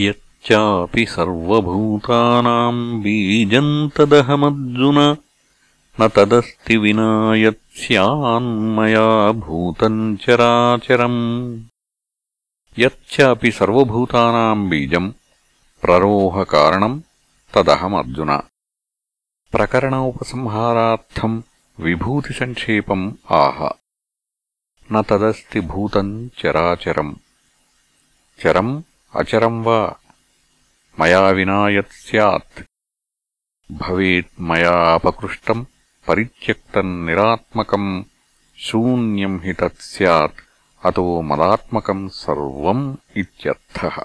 यच्चापि सर्वभूतानाम् बीजम् तदहमर्जुन न तदस्ति विना यत्स्यान्मया भूतम् चराचरम् यच्चापि सर्वभूतानाम् बीजम् प्ररोहकारणम् तदहमर्जुन प्रकरणोपसंहारार्थम् विभूतिसङ्क्षेपम् आह न तदस्ति भूतम् चराचरम् चरम् अचरम् वा मया विना स्यात् भवेत् मया अपकृष्टम् परित्यक्तम् निरात्मकम् शून्यम् हि स्यात् अतो मलात्मकम् सर्वम् इत्यर्थः